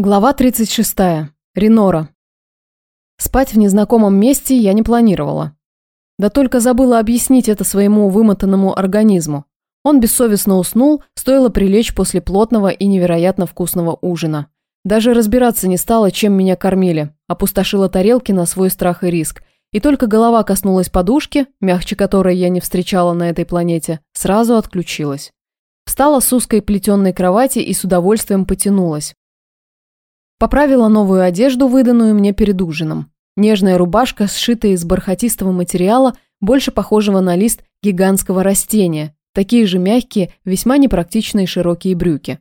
Глава 36. Ренора. Спать в незнакомом месте я не планировала. Да только забыла объяснить это своему вымотанному организму. Он бессовестно уснул, стоило прилечь после плотного и невероятно вкусного ужина. Даже разбираться не стала, чем меня кормили. Опустошила тарелки на свой страх и риск. И только голова коснулась подушки, мягче которой я не встречала на этой планете, сразу отключилась. Встала с узкой плетенной кровати и с удовольствием потянулась. Поправила новую одежду, выданную мне перед ужином. Нежная рубашка, сшитая из бархатистого материала, больше похожего на лист гигантского растения. Такие же мягкие, весьма непрактичные широкие брюки.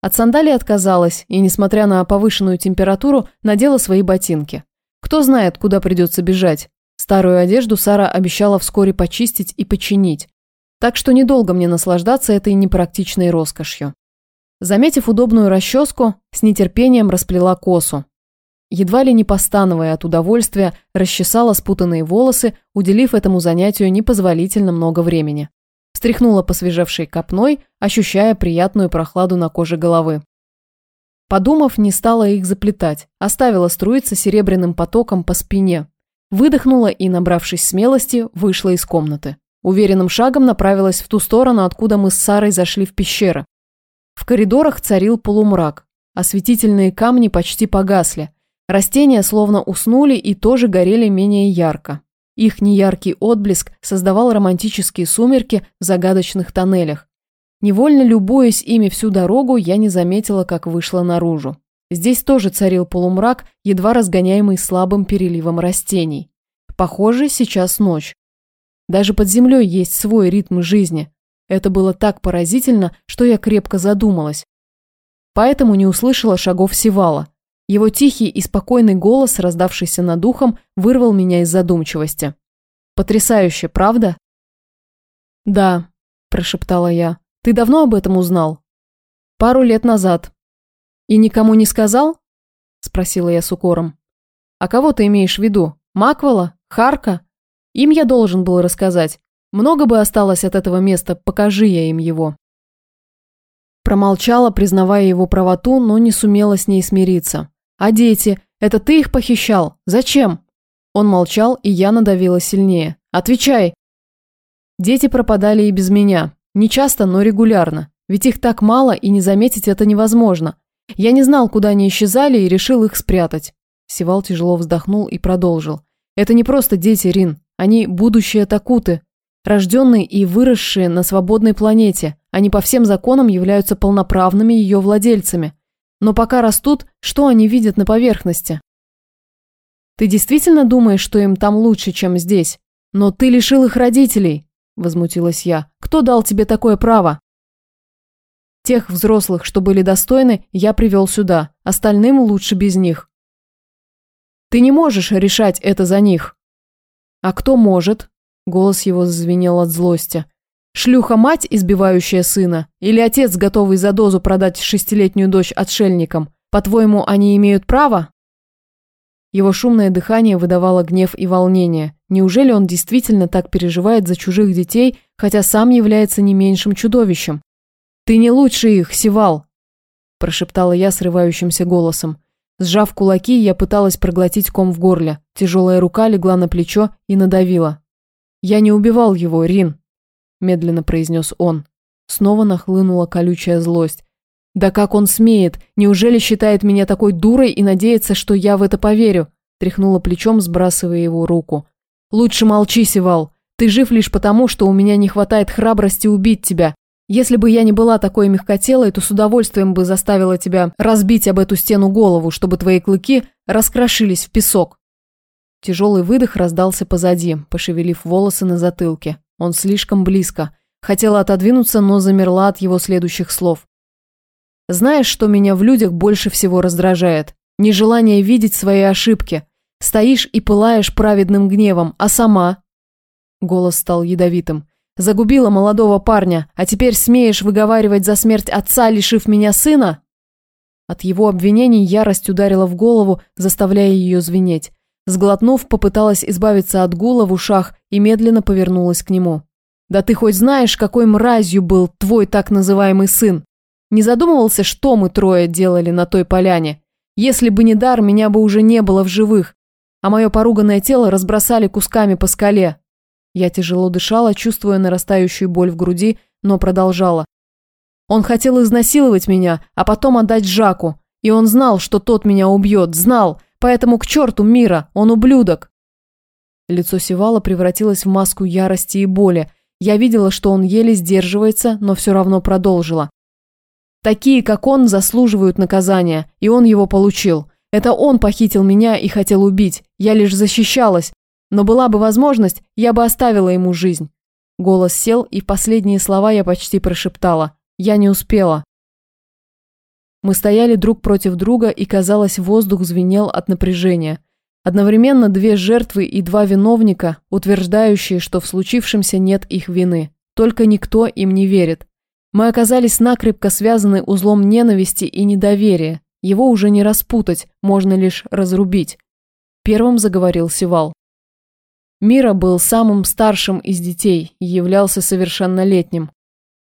От сандалий отказалась и, несмотря на повышенную температуру, надела свои ботинки. Кто знает, куда придется бежать. Старую одежду Сара обещала вскоре почистить и починить. Так что недолго мне наслаждаться этой непрактичной роскошью. Заметив удобную расческу, с нетерпением расплела косу. Едва ли не постановая от удовольствия, расчесала спутанные волосы, уделив этому занятию непозволительно много времени. Стряхнула посвежевшей копной, ощущая приятную прохладу на коже головы. Подумав, не стала их заплетать, оставила струиться серебряным потоком по спине. Выдохнула и, набравшись смелости, вышла из комнаты. Уверенным шагом направилась в ту сторону, откуда мы с Сарой зашли в пещеры. В коридорах царил полумрак. Осветительные камни почти погасли. Растения словно уснули и тоже горели менее ярко. Их неяркий отблеск создавал романтические сумерки в загадочных тоннелях. Невольно любуясь ими всю дорогу, я не заметила, как вышла наружу. Здесь тоже царил полумрак, едва разгоняемый слабым переливом растений. Похоже, сейчас ночь. Даже под землей есть свой ритм жизни, это было так поразительно, что я крепко задумалась. Поэтому не услышала шагов Сивала. Его тихий и спокойный голос, раздавшийся над ухом, вырвал меня из задумчивости. «Потрясающе, правда?» «Да», – прошептала я. «Ты давно об этом узнал?» «Пару лет назад». «И никому не сказал?» – спросила я с укором. «А кого ты имеешь в виду? Маквела? Харка? Им я должен был рассказать. Много бы осталось от этого места, покажи я им его. Промолчала, признавая его правоту, но не сумела с ней смириться. «А дети? Это ты их похищал? Зачем?» Он молчал, и я надавила сильнее. «Отвечай!» Дети пропадали и без меня. Не часто, но регулярно. Ведь их так мало, и не заметить это невозможно. Я не знал, куда они исчезали, и решил их спрятать. Севал тяжело вздохнул и продолжил. «Это не просто дети, Рин. Они будущее Такуты. Рожденные и выросшие на свободной планете, они по всем законам являются полноправными ее владельцами. Но пока растут, что они видят на поверхности? Ты действительно думаешь, что им там лучше, чем здесь? Но ты лишил их родителей, возмутилась я. Кто дал тебе такое право? Тех взрослых, что были достойны, я привел сюда, остальным лучше без них. Ты не можешь решать это за них. А кто может? Голос его зазвенел от злости. Шлюха-мать, избивающая сына? Или отец, готовый за дозу продать шестилетнюю дочь отшельникам? По-твоему, они имеют право? Его шумное дыхание выдавало гнев и волнение. Неужели он действительно так переживает за чужих детей, хотя сам является не меньшим чудовищем? «Ты не лучше их, Сивал!» – прошептала я срывающимся голосом. Сжав кулаки, я пыталась проглотить ком в горле. Тяжелая рука легла на плечо и надавила. «Я не убивал его, Рин», – медленно произнес он. Снова нахлынула колючая злость. «Да как он смеет? Неужели считает меня такой дурой и надеется, что я в это поверю?» Тряхнула плечом, сбрасывая его руку. «Лучше молчи, Севал. Ты жив лишь потому, что у меня не хватает храбрости убить тебя. Если бы я не была такой мягкотелой, то с удовольствием бы заставила тебя разбить об эту стену голову, чтобы твои клыки раскрошились в песок. Тяжелый выдох раздался позади, пошевелив волосы на затылке. Он слишком близко. Хотела отодвинуться, но замерла от его следующих слов. «Знаешь, что меня в людях больше всего раздражает? Нежелание видеть свои ошибки. Стоишь и пылаешь праведным гневом, а сама...» Голос стал ядовитым. «Загубила молодого парня, а теперь смеешь выговаривать за смерть отца, лишив меня сына?» От его обвинений ярость ударила в голову, заставляя ее звенеть. Сглотнув, попыталась избавиться от гула в ушах и медленно повернулась к нему. «Да ты хоть знаешь, какой мразью был твой так называемый сын? Не задумывался, что мы трое делали на той поляне? Если бы не дар, меня бы уже не было в живых, а мое поруганное тело разбросали кусками по скале. Я тяжело дышала, чувствуя нарастающую боль в груди, но продолжала. Он хотел изнасиловать меня, а потом отдать Жаку. И он знал, что тот меня убьет, знал, поэтому к черту мира, он ублюдок. Лицо Севала превратилось в маску ярости и боли. Я видела, что он еле сдерживается, но все равно продолжила. Такие, как он, заслуживают наказания, и он его получил. Это он похитил меня и хотел убить. Я лишь защищалась. Но была бы возможность, я бы оставила ему жизнь. Голос сел, и последние слова я почти прошептала. Я не успела. Мы стояли друг против друга, и, казалось, воздух звенел от напряжения. Одновременно две жертвы и два виновника, утверждающие, что в случившемся нет их вины. Только никто им не верит. Мы оказались накрепко связаны узлом ненависти и недоверия. Его уже не распутать, можно лишь разрубить. Первым заговорил Сивал. Мира был самым старшим из детей и являлся совершеннолетним.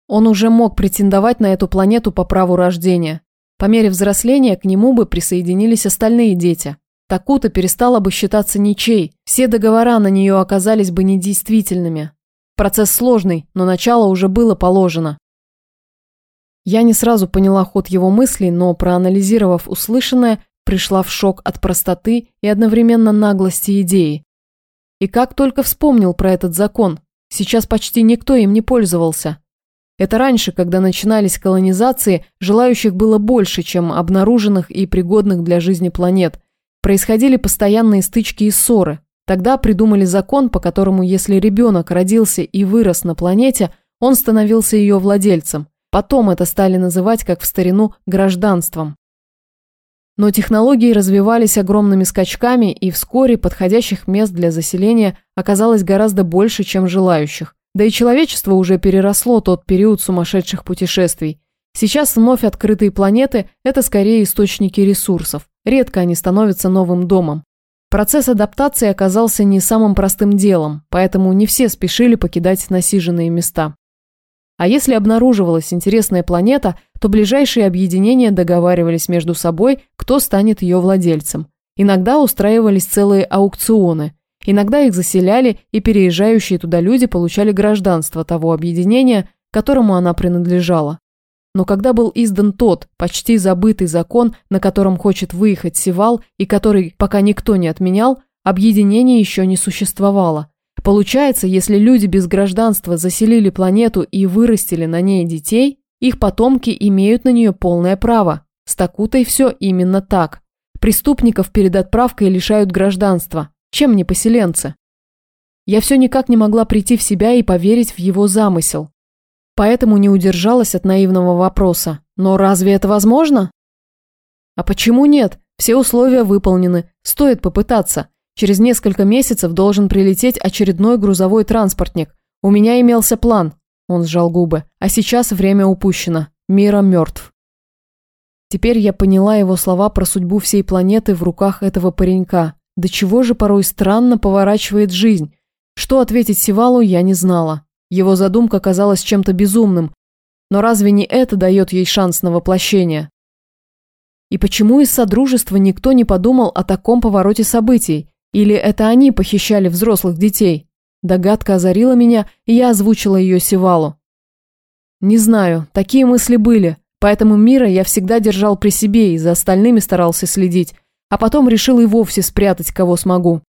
Он уже мог претендовать на эту планету по праву рождения. По мере взросления к нему бы присоединились остальные дети. Такута перестала бы считаться ничей, все договора на нее оказались бы недействительными. Процесс сложный, но начало уже было положено. Я не сразу поняла ход его мыслей, но, проанализировав услышанное, пришла в шок от простоты и одновременно наглости идеи. И как только вспомнил про этот закон, сейчас почти никто им не пользовался. Это раньше, когда начинались колонизации, желающих было больше, чем обнаруженных и пригодных для жизни планет. Происходили постоянные стычки и ссоры. Тогда придумали закон, по которому если ребенок родился и вырос на планете, он становился ее владельцем. Потом это стали называть, как в старину, гражданством. Но технологии развивались огромными скачками, и вскоре подходящих мест для заселения оказалось гораздо больше, чем желающих. Да и человечество уже переросло тот период сумасшедших путешествий. Сейчас вновь открытые планеты – это скорее источники ресурсов. Редко они становятся новым домом. Процесс адаптации оказался не самым простым делом, поэтому не все спешили покидать насиженные места. А если обнаруживалась интересная планета, то ближайшие объединения договаривались между собой, кто станет ее владельцем. Иногда устраивались целые аукционы – Иногда их заселяли, и переезжающие туда люди получали гражданство того объединения, которому она принадлежала. Но когда был издан тот, почти забытый закон, на котором хочет выехать Севал и который пока никто не отменял, объединение еще не существовало. Получается, если люди без гражданства заселили планету и вырастили на ней детей, их потомки имеют на нее полное право. С Такутой все именно так. Преступников перед отправкой лишают гражданства, чем не поселенцы? Я все никак не могла прийти в себя и поверить в его замысел. Поэтому не удержалась от наивного вопроса. Но разве это возможно? А почему нет? Все условия выполнены. Стоит попытаться. Через несколько месяцев должен прилететь очередной грузовой транспортник. У меня имелся план. Он сжал губы. А сейчас время упущено. Мира мертв. Теперь я поняла его слова про судьбу всей планеты в руках этого паренька. До чего же порой странно поворачивает жизнь. Что ответить Сивалу, я не знала. Его задумка казалась чем-то безумным. Но разве не это дает ей шанс на воплощение? И почему из Содружества никто не подумал о таком повороте событий? Или это они похищали взрослых детей? Догадка озарила меня, и я озвучила ее Сивалу. Не знаю, такие мысли были, поэтому Мира я всегда держал при себе и за остальными старался следить, а потом решил и вовсе спрятать, кого смогу.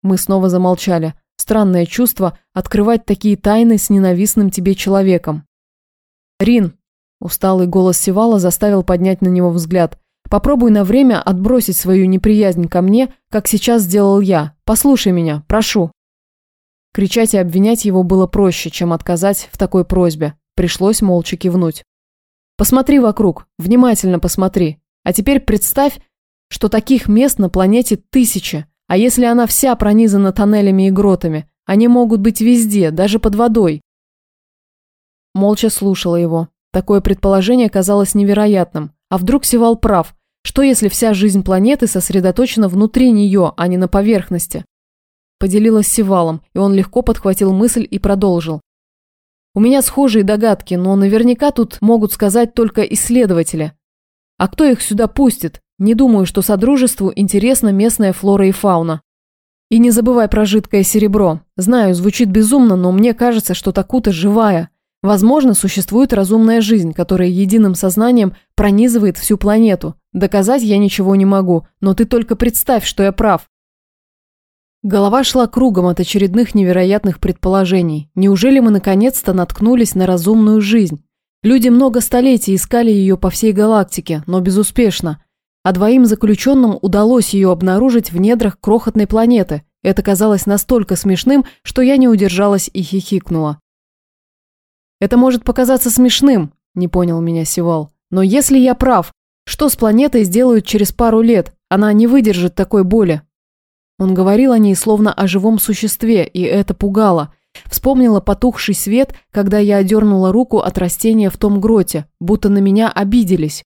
Мы снова замолчали. Странное чувство открывать такие тайны с ненавистным тебе человеком. «Рин!» – усталый голос Севала заставил поднять на него взгляд. «Попробуй на время отбросить свою неприязнь ко мне, как сейчас сделал я. Послушай меня, прошу». Кричать и обвинять его было проще, чем отказать в такой просьбе. Пришлось молча кивнуть. «Посмотри вокруг, внимательно посмотри. А теперь представь, что таких мест на планете тысячи, а если она вся пронизана тоннелями и гротами, они могут быть везде, даже под водой. Молча слушала его. Такое предположение казалось невероятным. А вдруг Севал прав? Что если вся жизнь планеты сосредоточена внутри нее, а не на поверхности? Поделилась Севалом, и он легко подхватил мысль и продолжил. У меня схожие догадки, но наверняка тут могут сказать только исследователи. А кто их сюда пустит? Не думаю, что Содружеству интересна местная флора и фауна. И не забывай про жидкое серебро. Знаю, звучит безумно, но мне кажется, что Такута живая. Возможно, существует разумная жизнь, которая единым сознанием пронизывает всю планету. Доказать я ничего не могу, но ты только представь, что я прав. Голова шла кругом от очередных невероятных предположений. Неужели мы наконец-то наткнулись на разумную жизнь? Люди много столетий искали ее по всей галактике, но безуспешно. А двоим заключенным удалось ее обнаружить в недрах крохотной планеты. Это казалось настолько смешным, что я не удержалась и хихикнула. Это может показаться смешным, не понял меня Сивал. Но если я прав, что с планетой сделают через пару лет? Она не выдержит такой боли. Он говорил о ней словно о живом существе, и это пугало. Вспомнила потухший свет, когда я одернула руку от растения в том гроте, будто на меня обиделись.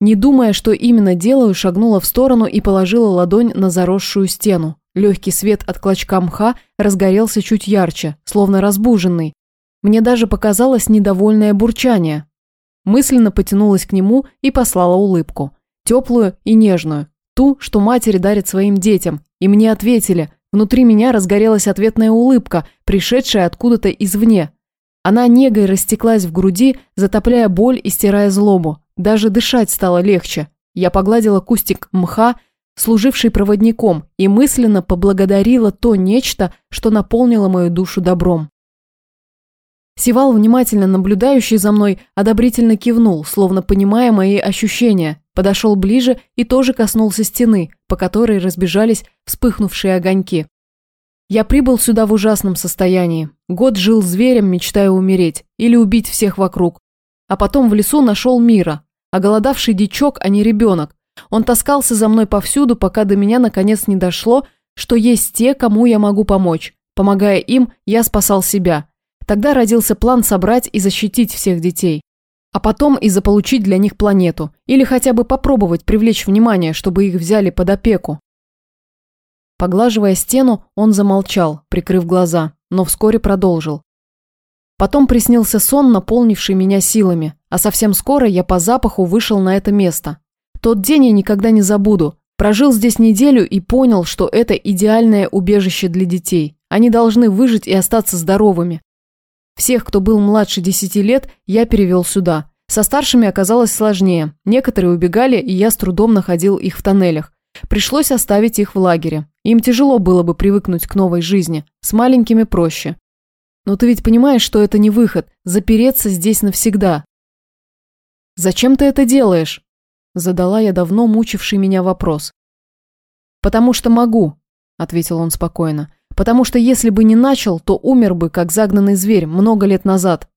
Не думая, что именно делаю, шагнула в сторону и положила ладонь на заросшую стену. Легкий свет от клочка мха разгорелся чуть ярче, словно разбуженный, мне даже показалось недовольное бурчание. Мысленно потянулась к нему и послала улыбку. Теплую и нежную. Ту, что матери дарят своим детям. И мне ответили. Внутри меня разгорелась ответная улыбка, пришедшая откуда-то извне. Она негой растеклась в груди, затопляя боль и стирая злобу. Даже дышать стало легче. Я погладила кустик мха, служивший проводником, и мысленно поблагодарила то нечто, что наполнило мою душу добром. Сивал, внимательно наблюдающий за мной, одобрительно кивнул, словно понимая мои ощущения, подошел ближе и тоже коснулся стены, по которой разбежались вспыхнувшие огоньки. Я прибыл сюда в ужасном состоянии. Год жил зверем, мечтая умереть или убить всех вокруг. А потом в лесу нашел мира. Оголодавший дичок, а не ребенок. Он таскался за мной повсюду, пока до меня наконец не дошло, что есть те, кому я могу помочь. Помогая им, я спасал себя. Тогда родился план собрать и защитить всех детей. А потом и заполучить для них планету. Или хотя бы попробовать привлечь внимание, чтобы их взяли под опеку. Поглаживая стену, он замолчал, прикрыв глаза, но вскоре продолжил. Потом приснился сон, наполнивший меня силами, а совсем скоро я по запаху вышел на это место. Тот день я никогда не забуду. Прожил здесь неделю и понял, что это идеальное убежище для детей. Они должны выжить и остаться здоровыми. Всех, кто был младше 10 лет, я перевел сюда. Со старшими оказалось сложнее. Некоторые убегали, и я с трудом находил их в тоннелях. Пришлось оставить их в лагере. Им тяжело было бы привыкнуть к новой жизни. С маленькими проще. Но ты ведь понимаешь, что это не выход. Запереться здесь навсегда. «Зачем ты это делаешь?» Задала я давно мучивший меня вопрос. «Потому что могу», – ответил он спокойно. Потому что если бы не начал, то умер бы, как загнанный зверь, много лет назад.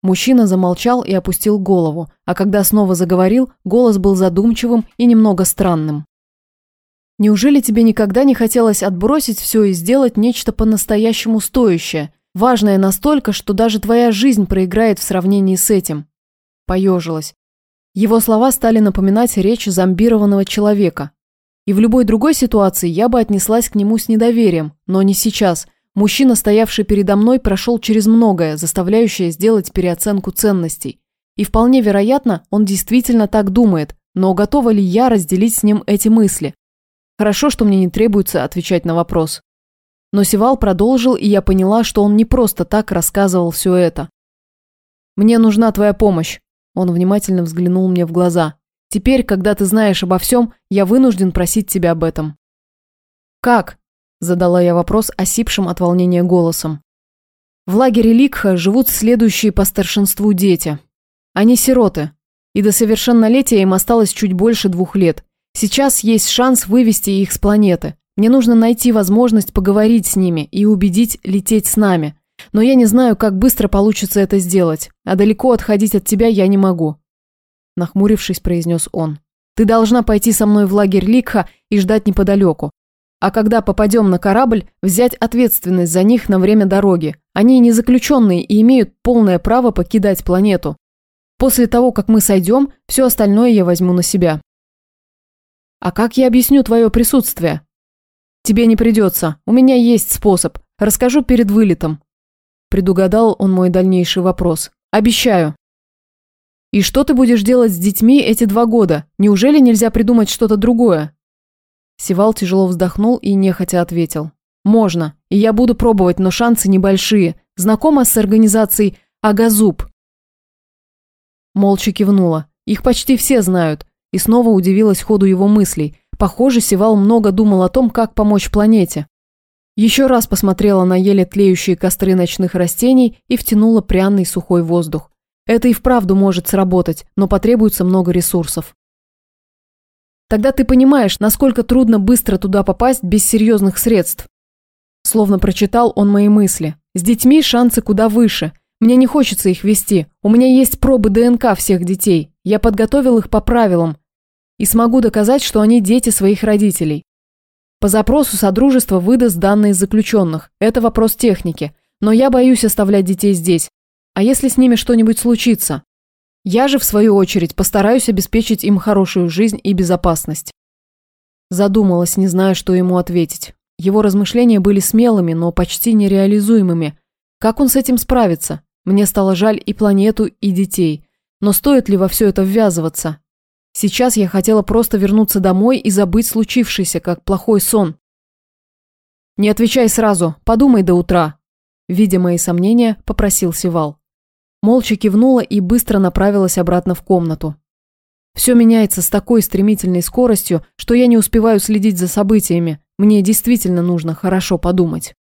Мужчина замолчал и опустил голову, а когда снова заговорил, голос был задумчивым и немного странным. «Неужели тебе никогда не хотелось отбросить все и сделать нечто по-настоящему стоящее, важное настолько, что даже твоя жизнь проиграет в сравнении с этим?» Поежилась. Его слова стали напоминать речь зомбированного человека, и в любой другой ситуации я бы отнеслась к нему с недоверием, но не сейчас. Мужчина, стоявший передо мной, прошел через многое, заставляющее сделать переоценку ценностей. И вполне вероятно, он действительно так думает, но готова ли я разделить с ним эти мысли? Хорошо, что мне не требуется отвечать на вопрос. Но Севал продолжил, и я поняла, что он не просто так рассказывал все это. «Мне нужна твоя помощь», – он внимательно взглянул мне в глаза. Теперь, когда ты знаешь обо всем, я вынужден просить тебя об этом». «Как?» – задала я вопрос осипшим от волнения голосом. В лагере Ликха живут следующие по старшинству дети. Они сироты, и до совершеннолетия им осталось чуть больше двух лет. Сейчас есть шанс вывести их с планеты. Мне нужно найти возможность поговорить с ними и убедить лететь с нами. Но я не знаю, как быстро получится это сделать, а далеко отходить от тебя я не могу нахмурившись, произнес он. Ты должна пойти со мной в лагерь Ликха и ждать неподалеку. А когда попадем на корабль, взять ответственность за них на время дороги. Они не заключенные и имеют полное право покидать планету. После того, как мы сойдем, все остальное я возьму на себя. А как я объясню твое присутствие? Тебе не придется. У меня есть способ. Расскажу перед вылетом. Предугадал он мой дальнейший вопрос. Обещаю. И что ты будешь делать с детьми эти два года? Неужели нельзя придумать что-то другое? Севал тяжело вздохнул и нехотя ответил. Можно, и я буду пробовать, но шансы небольшие. Знакома с организацией Агазуб? Молча кивнула. Их почти все знают. И снова удивилась ходу его мыслей. Похоже, Севал много думал о том, как помочь планете. Еще раз посмотрела на еле тлеющие костры ночных растений и втянула пряный сухой воздух. Это и вправду может сработать, но потребуется много ресурсов. Тогда ты понимаешь, насколько трудно быстро туда попасть без серьезных средств. Словно прочитал он мои мысли. С детьми шансы куда выше. Мне не хочется их вести. У меня есть пробы ДНК всех детей. Я подготовил их по правилам. И смогу доказать, что они дети своих родителей. По запросу Содружество выдаст данные заключенных. Это вопрос техники. Но я боюсь оставлять детей здесь. А если с ними что-нибудь случится? Я же, в свою очередь, постараюсь обеспечить им хорошую жизнь и безопасность. Задумалась, не зная, что ему ответить. Его размышления были смелыми, но почти нереализуемыми. Как он с этим справится? Мне стало жаль и планету, и детей. Но стоит ли во все это ввязываться? Сейчас я хотела просто вернуться домой и забыть случившееся, как плохой сон. «Не отвечай сразу, подумай до утра», – видя мои сомнения, попросил Сивал. Молча кивнула и быстро направилась обратно в комнату. Все меняется с такой стремительной скоростью, что я не успеваю следить за событиями. Мне действительно нужно хорошо подумать.